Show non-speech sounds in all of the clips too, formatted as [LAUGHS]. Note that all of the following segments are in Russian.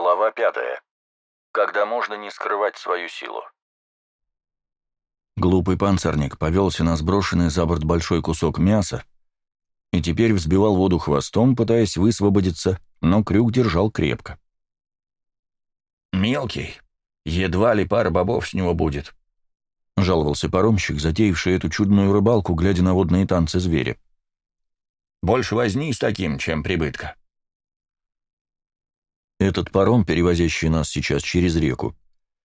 Глава пятая. Когда можно не скрывать свою силу. Глупый панцирник повелся на сброшенный за борт большой кусок мяса и теперь взбивал воду хвостом, пытаясь высвободиться, но крюк держал крепко. «Мелкий, едва ли пара бобов с него будет», — жаловался паромщик, затеявший эту чудную рыбалку, глядя на водные танцы зверя. «Больше возни с таким, чем прибытка». Этот паром, перевозящий нас сейчас через реку,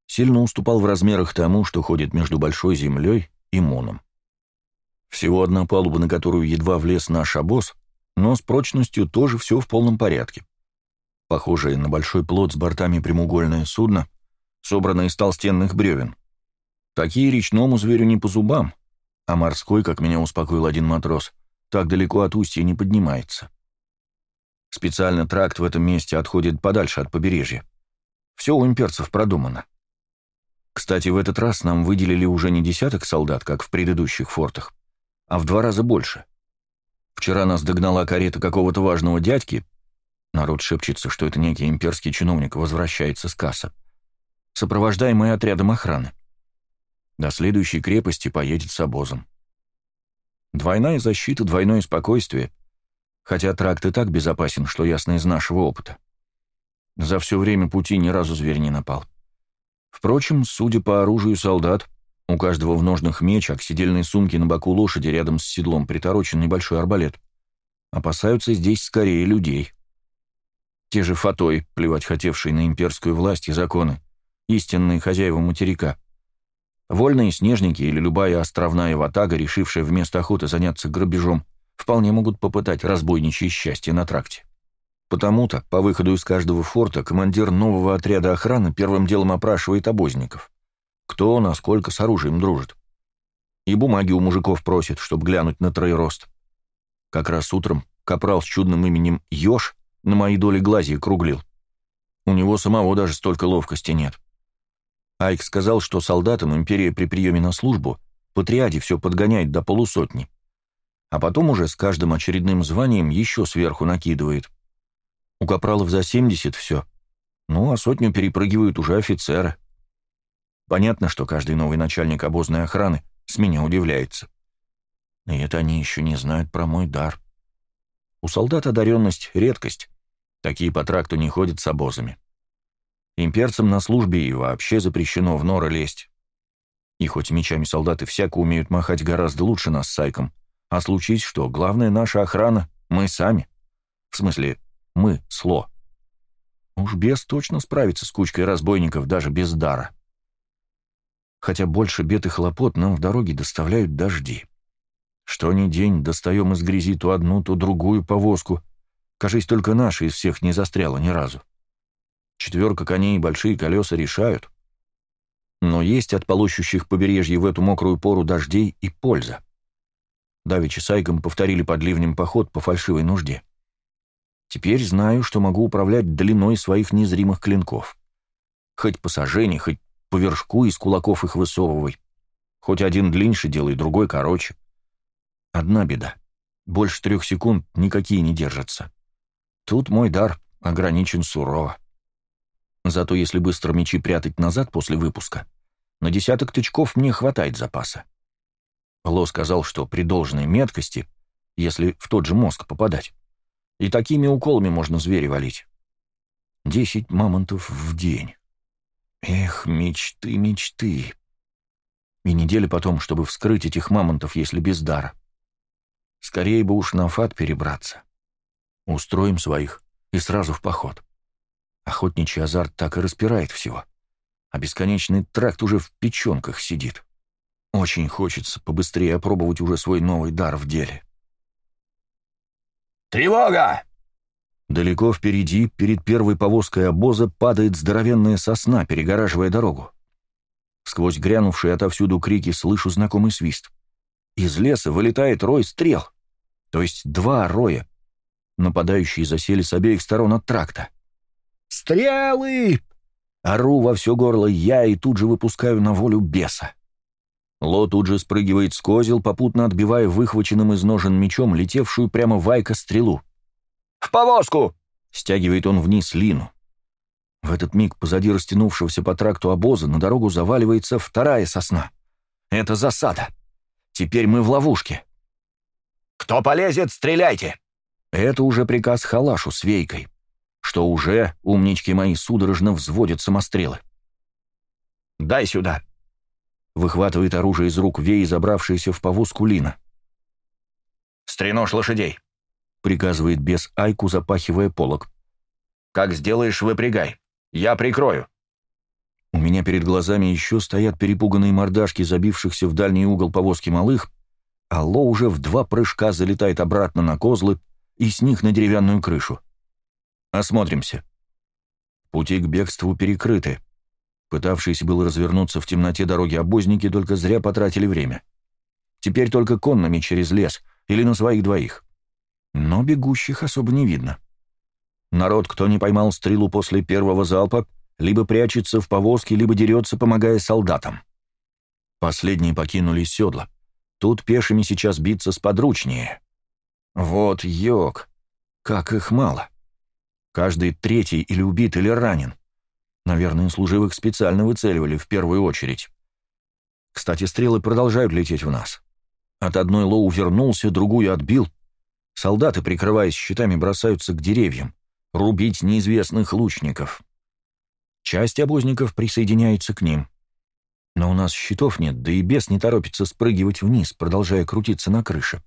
сильно уступал в размерах тому, что ходит между Большой Землей и Моном. Всего одна палуба, на которую едва влез наш обоз, но с прочностью тоже все в полном порядке. Похожее на большой плот с бортами прямоугольное судно, собранное из толстенных бревен. Такие речному зверю не по зубам, а морской, как меня успокоил один матрос, так далеко от устья не поднимается. Специально тракт в этом месте отходит подальше от побережья. Все у имперцев продумано. Кстати, в этот раз нам выделили уже не десяток солдат, как в предыдущих фортах, а в два раза больше. Вчера нас догнала карета какого-то важного дядьки. Народ шепчется, что это некий имперский чиновник возвращается с касса. Сопровождаемый отрядом охраны. До следующей крепости поедет с обозом. Двойная защита, двойное спокойствие — хотя тракт и так безопасен, что ясно из нашего опыта. За все время пути ни разу зверь не напал. Впрочем, судя по оружию солдат, у каждого в ножных меч, а к сидельной сумке на боку лошади рядом с седлом приторочен небольшой арбалет. Опасаются здесь скорее людей. Те же фатой, плевать хотевшие на имперскую власть и законы, истинные хозяева материка. Вольные снежники или любая островная ватага, решившая вместо охоты заняться грабежом, вполне могут попытать разбойничье счастье на тракте. Потому-то, по выходу из каждого форта, командир нового отряда охраны первым делом опрашивает обозников. Кто, насколько с оружием дружит. И бумаги у мужиков просит, чтобы глянуть на троерост. Как раз утром капрал с чудным именем Ёж на моей доле глази круглил. У него самого даже столько ловкости нет. Айк сказал, что солдатам империя при приеме на службу по триаде все подгоняет до полусотни а потом уже с каждым очередным званием еще сверху накидывает. У капралов за 70 все. Ну, а сотню перепрыгивают уже офицеры. Понятно, что каждый новый начальник обозной охраны с меня удивляется. И это они еще не знают про мой дар. У солдат одаренность — редкость. Такие по тракту не ходят с обозами. Имперцам на службе и вообще запрещено в норы лезть. И хоть мечами солдаты всяко умеют махать гораздо лучше нас с Сайком, а случись что, главная наша охрана — мы сами. В смысле, мы — сло. Уж бес точно справится с кучкой разбойников даже без дара. Хотя больше бед и хлопот нам в дороге доставляют дожди. Что ни день достаем из грязи то одну, то другую повозку. Кажись, только наша из всех не застряла ни разу. Четверка коней и большие колеса решают. Но есть от полощущих побережье в эту мокрую пору дождей и польза. Давичи с Айгом повторили под ливнем поход по фальшивой нужде. Теперь знаю, что могу управлять длиной своих незримых клинков. Хоть по сажене, хоть по вершку из кулаков их высовывай. Хоть один длиннее делай, другой короче. Одна беда. Больше трех секунд никакие не держатся. Тут мой дар ограничен сурово. Зато если быстро мечи прятать назад после выпуска, на десяток тычков мне хватает запаса. Ло сказал, что при должной меткости, если в тот же мозг попадать, и такими уколами можно зверя валить. Десять мамонтов в день. Эх, мечты, мечты. И недели потом, чтобы вскрыть этих мамонтов, если без дара. Скорее бы уж на фат перебраться. Устроим своих и сразу в поход. Охотничий азарт так и распирает всего. А бесконечный тракт уже в печенках сидит. Очень хочется побыстрее опробовать уже свой новый дар в деле. «Тревога!» Далеко впереди, перед первой повозкой обоза, падает здоровенная сосна, перегораживая дорогу. Сквозь грянувшие отовсюду крики слышу знакомый свист. Из леса вылетает рой стрел. То есть два роя. Нападающие засели с обеих сторон от тракта. «Стрелы!» Ору во все горло я и тут же выпускаю на волю беса. Ло тут же спрыгивает с козел, попутно отбивая выхваченным из ножен мечом летевшую прямо в Айка стрелу. «В повозку!» — стягивает он вниз Лину. В этот миг позади растянувшегося по тракту обоза на дорогу заваливается вторая сосна. Это засада. Теперь мы в ловушке. «Кто полезет, стреляйте!» Это уже приказ Халашу с Вейкой, что уже, умнички мои, судорожно взводят самострелы. «Дай сюда!» Выхватывает оружие из рук Вей, забравшийся в повозку Лина. «Стренож лошадей!» приказывает бес Айку, запахивая полог. «Как сделаешь, выпрягай. Я прикрою». У меня перед глазами еще стоят перепуганные мордашки, забившихся в дальний угол повозки малых, а Ло уже в два прыжка залетает обратно на козлы и с них на деревянную крышу. Осмотримся. Пути к бегству перекрыты. Пытавшиеся было развернуться в темноте дороги обозники только зря потратили время. Теперь только конными через лес или на своих двоих. Но бегущих особо не видно. Народ, кто не поймал стрелу после первого залпа, либо прячется в повозке, либо дерется, помогая солдатам. Последние покинули седла. Тут пешими сейчас биться сподручнее. Вот йог. Как их мало. Каждый третий или убит, или ранен. Наверное, служивых специально выцеливали в первую очередь. Кстати, стрелы продолжают лететь в нас. От одной Лоу вернулся, другую отбил, Солдаты, прикрываясь щитами, бросаются к деревьям, рубить неизвестных лучников. Часть обозников присоединяется к ним. Но у нас щитов нет, да и бес не торопится спрыгивать вниз, продолжая крутиться на крыше.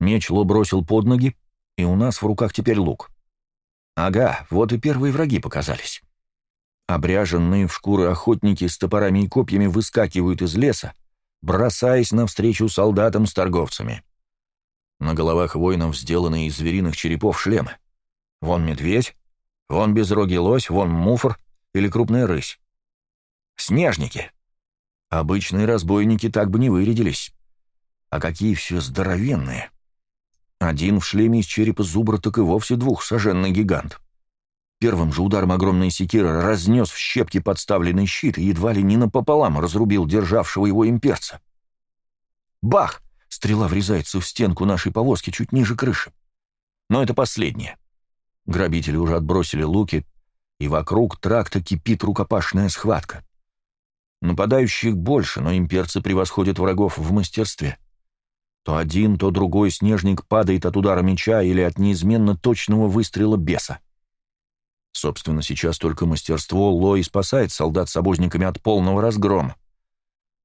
Меч Ло бросил под ноги, и у нас в руках теперь лук. Ага, вот и первые враги показались. Обряженные в шкуры охотники с топорами и копьями выскакивают из леса, бросаясь навстречу солдатам с торговцами. На головах воинов сделанные из звериных черепов шлемы. Вон медведь, вон безрогий лось, вон муфр или крупная рысь. Снежники. Обычные разбойники так бы не вырядились. А какие все здоровенные. Один в шлеме из черепа зубра так и вовсе двухсоженный гигант. Первым же ударом огромной секиры разнес в щепки подставленный щит и едва ли не напополам разрубил державшего его имперца. Бах! Стрела врезается в стенку нашей повозки чуть ниже крыши. Но это последнее. Грабители уже отбросили луки, и вокруг тракта кипит рукопашная схватка. Нападающих больше, но имперцы превосходят врагов в мастерстве. То один, то другой снежник падает от удара меча или от неизменно точного выстрела беса. Собственно, сейчас только мастерство Лои спасает солдат с обозниками от полного разгрома.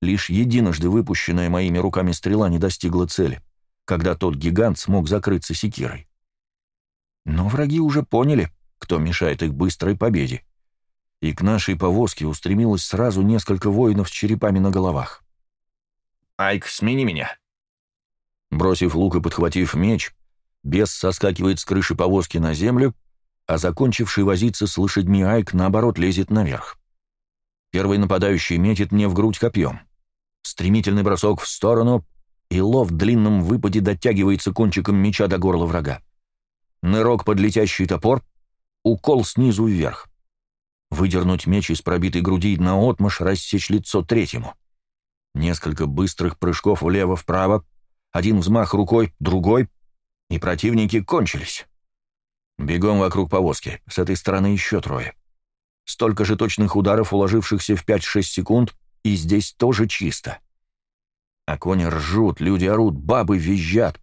Лишь единожды выпущенная моими руками стрела не достигла цели, когда тот гигант смог закрыться секирой. Но враги уже поняли, кто мешает их быстрой победе, и к нашей повозке устремилось сразу несколько воинов с черепами на головах. «Айк, смени меня!» Бросив лук и подхватив меч, бес соскакивает с крыши повозки на землю, а закончивший возиться с лошадьми Айк, наоборот, лезет наверх. Первый нападающий метит мне в грудь копьем. Стремительный бросок в сторону, и лов в длинном выпаде дотягивается кончиком меча до горла врага. Нырок под летящий топор, укол снизу вверх. Выдернуть меч из пробитой груди наотмашь рассечь лицо третьему. Несколько быстрых прыжков влево-вправо, один взмах рукой, другой, и противники кончились. Бегом вокруг повозки, с этой стороны еще трое. Столько же точных ударов, уложившихся в 5-6 секунд, и здесь тоже чисто. А кони ржут, люди орут, бабы визжат.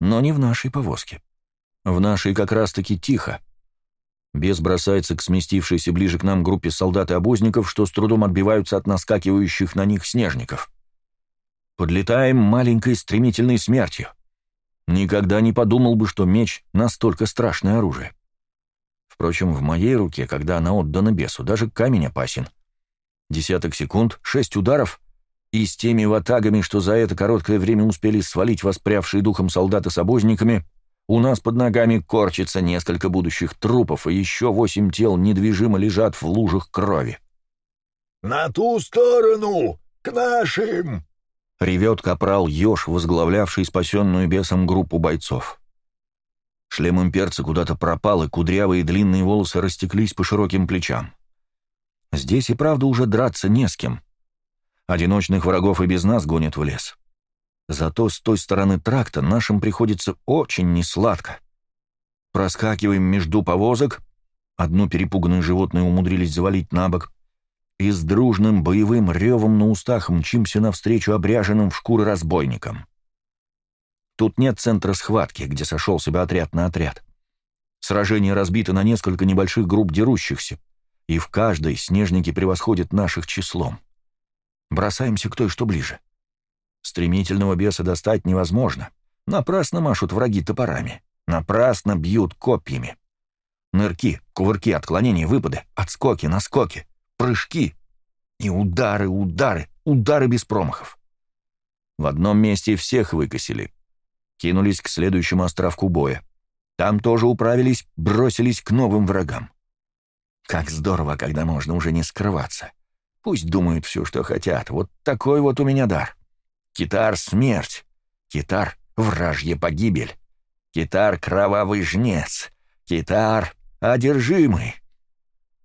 Но не в нашей повозке. В нашей как раз-таки тихо. Бес бросается к сместившейся ближе к нам группе солдат и обозников, что с трудом отбиваются от наскакивающих на них снежников. Подлетаем маленькой стремительной смертью. Никогда не подумал бы, что меч — настолько страшное оружие. Впрочем, в моей руке, когда она отдана бесу, даже камень опасен. Десяток секунд, шесть ударов, и с теми ватагами, что за это короткое время успели свалить воспрявшие духом солдаты с обозниками, у нас под ногами корчится несколько будущих трупов, и еще восемь тел недвижимо лежат в лужах крови. «На ту сторону! К нашим!» — ревет капрал Ёж, возглавлявший спасенную бесом группу бойцов. Шлем имперца куда-то пропал, и кудрявые длинные волосы растеклись по широким плечам. Здесь и правда уже драться не с кем. Одиночных врагов и без нас гонят в лес. Зато с той стороны тракта нашим приходится очень несладко. Проскакиваем между повозок, Одно перепуганное животное умудрились завалить на бок, и с дружным боевым ревом на устах мчимся навстречу обряженным в шкуры разбойникам. Тут нет центра схватки, где сошелся бы отряд на отряд. Сражение разбито на несколько небольших групп дерущихся, и в каждой снежники превосходят наших числом. Бросаемся к той, что ближе. Стремительного беса достать невозможно. Напрасно машут враги топорами. Напрасно бьют копьями. Нырки, кувырки, отклонения, выпады, отскоки, наскоки, прыжки. И удары, удары, удары без промахов. В одном месте всех выкосили. Кинулись к следующему островку боя. Там тоже управились, бросились к новым врагам. Как здорово, когда можно уже не скрываться. Пусть думают все, что хотят. Вот такой вот у меня дар. Китар — смерть. Китар — вражья погибель. Китар — кровавый жнец. Китар — одержимый.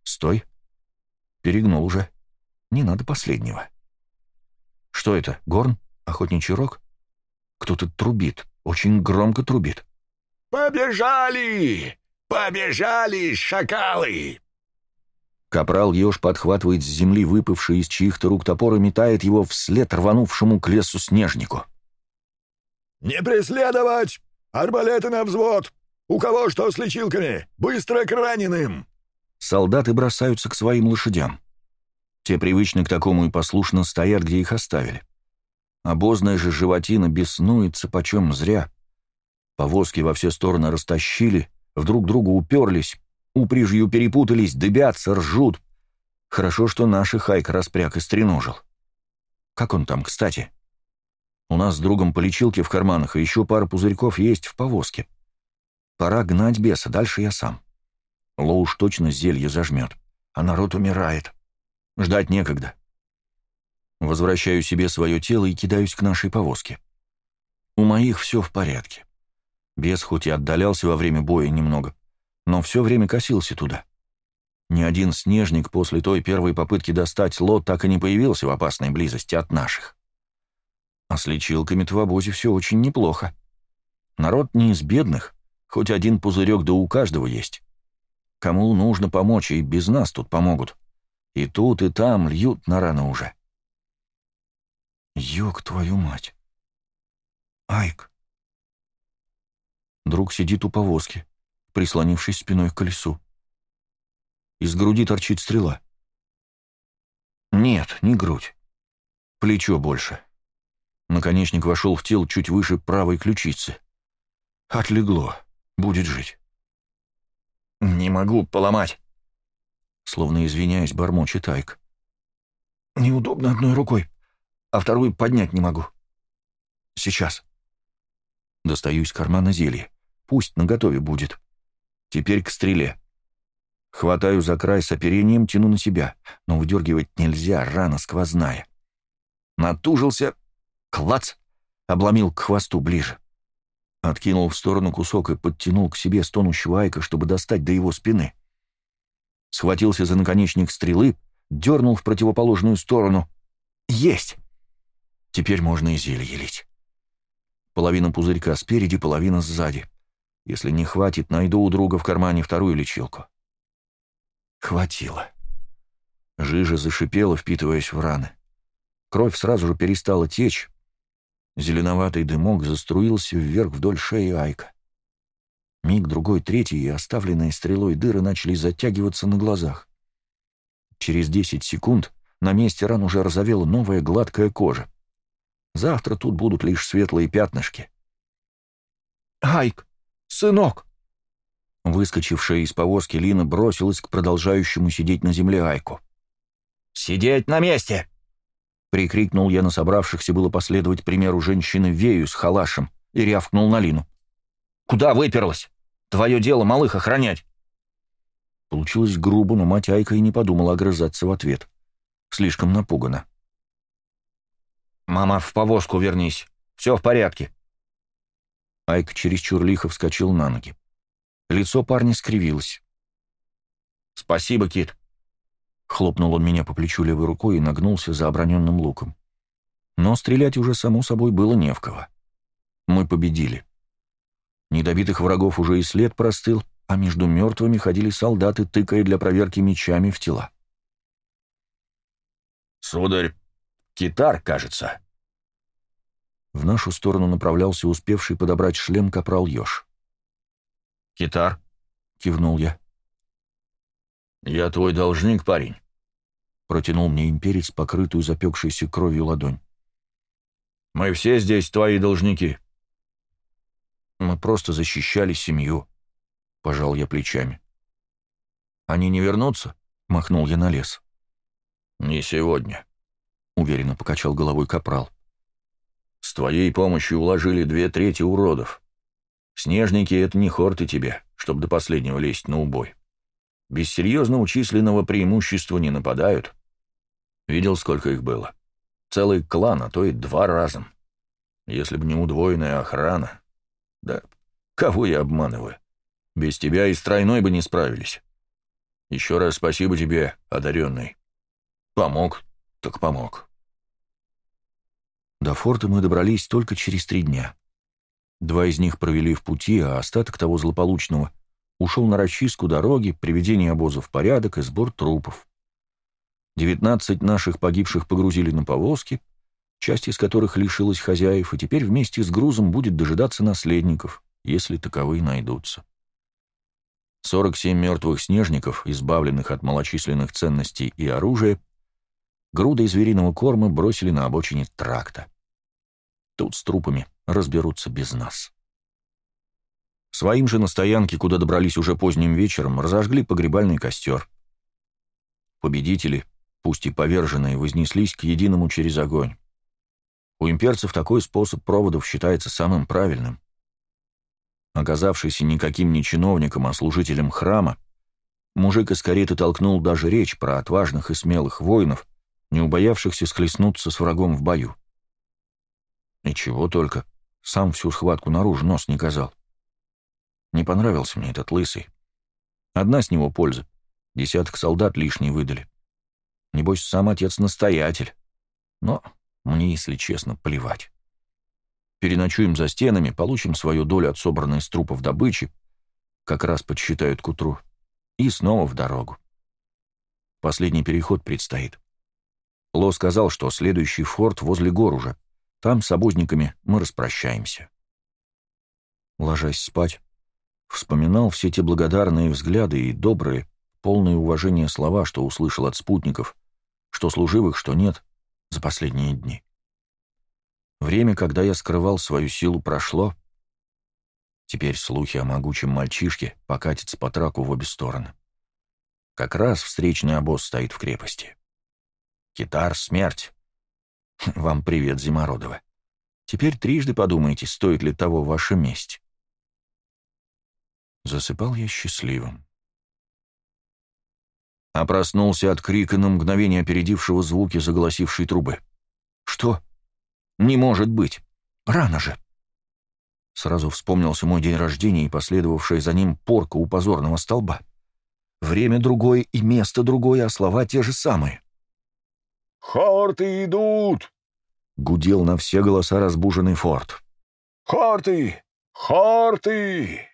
Стой. Перегнул уже. Не надо последнего. Что это, горн? Охотничий рог? Кто-то трубит, очень громко трубит. «Побежали! Побежали, шакалы!» Капрал Еж подхватывает с земли выпавший из чьих-то рук топор и метает его вслед рванувшему к лесу снежнику. «Не преследовать! Арбалеты на взвод! У кого что с лечилками? Быстро к раненым!» Солдаты бросаются к своим лошадям. Те привычны к такому и послушно стоят, где их оставили. Обозная же животина беснуется почем зря. Повозки во все стороны растащили, вдруг другу уперлись, упряжью перепутались, дыбятся, ржут. Хорошо, что наши Хайк распряг и стреножил. Как он там, кстати? У нас с другом по лечилке в карманах, и еще пара пузырьков есть в повозке. Пора гнать беса, дальше я сам. Лоуш точно зелье зажмет, а народ умирает. Ждать некогда. Возвращаю себе свое тело и кидаюсь к нашей повозке. У моих все в порядке. Бес хоть и отдалялся во время боя немного, но все время косился туда. Ни один снежник после той первой попытки достать лот так и не появился в опасной близости от наших. А с лечилками-то в обозе все очень неплохо. Народ не из бедных, хоть один пузырек да у каждого есть. Кому нужно помочь, и без нас тут помогут. И тут, и там льют на раны уже. Ёк твою мать. Айк. Друг сидит у повозки прислонившись спиной к колесу. Из груди торчит стрела. Нет, не грудь. Плечо больше. Наконечник вошел в тело чуть выше правой ключицы. Отлегло. Будет жить. «Не могу поломать!» Словно извиняясь, бормочет Айк. «Неудобно одной рукой, а вторую поднять не могу. Сейчас». Достаю из кармана зелье. Пусть наготове будет. Теперь к стреле. Хватаю за край с оперением, тяну на себя, но выдергивать нельзя, рана сквозная. Натужился, клац, обломил к хвосту ближе. Откинул в сторону кусок и подтянул к себе стонущего Айка, чтобы достать до его спины. Схватился за наконечник стрелы, дернул в противоположную сторону. Есть! Теперь можно и зелье лить. Половина пузырька спереди, половина сзади. Если не хватит, найду у друга в кармане вторую лечилку. Хватило. Жижа зашипела, впитываясь в раны. Кровь сразу же перестала течь. Зеленоватый дымок заструился вверх вдоль шеи Айка. Миг, другой, третий, и оставленные стрелой дыры начали затягиваться на глазах. Через десять секунд на месте ран уже разовела новая гладкая кожа. Завтра тут будут лишь светлые пятнышки. «Айк!» «Сынок!» Выскочившая из повозки Лина бросилась к продолжающему сидеть на земле Айку. «Сидеть на месте!» Прикрикнул я на собравшихся было последовать примеру женщины Вею с халашем и рявкнул на Лину. «Куда выперлась? Твое дело малых охранять!» Получилось грубо, но мать Айка и не подумала огрызаться в ответ. Слишком напугана. «Мама, в повозку вернись. Все в порядке», Айк чересчур лихо вскочил на ноги. Лицо парня скривилось. «Спасибо, Кит!» Хлопнул он меня по плечу левой рукой и нагнулся за оброненным луком. Но стрелять уже, само собой, было не в кого. Мы победили. Недобитых врагов уже и след простыл, а между мертвыми ходили солдаты, тыкая для проверки мечами в тела. «Сударь, китар, кажется». В нашу сторону направлялся успевший подобрать шлем капрал Ёж. «Китар?» — кивнул я. «Я твой должник, парень», — протянул мне имперец, покрытую запекшейся кровью ладонь. «Мы все здесь твои должники». «Мы просто защищали семью», — пожал я плечами. «Они не вернутся?» — махнул я на лес. «Не сегодня», — уверенно покачал головой капрал. «С твоей помощью уложили две трети уродов. Снежники — это не хорты тебе, чтобы до последнего лезть на убой. Без серьезного численного преимущества не нападают. Видел, сколько их было? Целый клан, а то и два разом. Если бы не удвоенная охрана. Да кого я обманываю? Без тебя и с тройной бы не справились. Еще раз спасибо тебе, одаренный. Помог, так помог. До форта мы добрались только через три дня. Два из них провели в пути, а остаток того злополучного ушел на расчистку дороги, приведение обоза в порядок и сбор трупов. Девятнадцать наших погибших погрузили на повозки, часть из которых лишилась хозяев, и теперь вместе с грузом будет дожидаться наследников, если таковые найдутся. 47 мертвых снежников, избавленных от малочисленных ценностей и оружия, грудой звериного корма бросили на обочине тракта. Тут с трупами разберутся без нас. Своим же на стоянке, куда добрались уже поздним вечером, разожгли погребальный костер. Победители, пусть и поверженные, вознеслись к единому через огонь. У имперцев такой способ проводов считается самым правильным. Оказавшийся никаким не чиновником, а служителем храма, мужик из кареты толкнул даже речь про отважных и смелых воинов, не убоявшихся схлестнуться с врагом в бою. И чего только, сам всю схватку наружу нос не казал. Не понравился мне этот лысый. Одна с него польза. Десяток солдат лишние выдали. Небось, сам отец-настоятель. Но мне, если честно, плевать. Переночуем за стенами, получим свою долю от собранной из трупов добычи, как раз подсчитают к утру, и снова в дорогу. Последний переход предстоит. Ло сказал, что следующий форт возле гор уже. Там с обозниками мы распрощаемся. Ложась спать, Вспоминал все те благодарные взгляды и добрые, полные уважения слова, что услышал от спутников, что служивых, что нет, за последние дни. Время, когда я скрывал свою силу, прошло. Теперь слухи о могучем мальчишке покатятся по траку в обе стороны. Как раз встречный обоз стоит в крепости. Китар — смерть. [LAUGHS] Вам привет, Зимородова. Теперь трижды подумайте, стоит ли того ваша месть. Засыпал я счастливым. А проснулся от крика на мгновение опередившего звуки заголосившей трубы. «Что? Не может быть! Рано же!» Сразу вспомнился мой день рождения и последовавшая за ним порка у позорного столба. Время другое и место другое, а слова те же самые. «Хорты идут!» — гудел на все голоса разбуженный форт. «Хорты! Хорты!»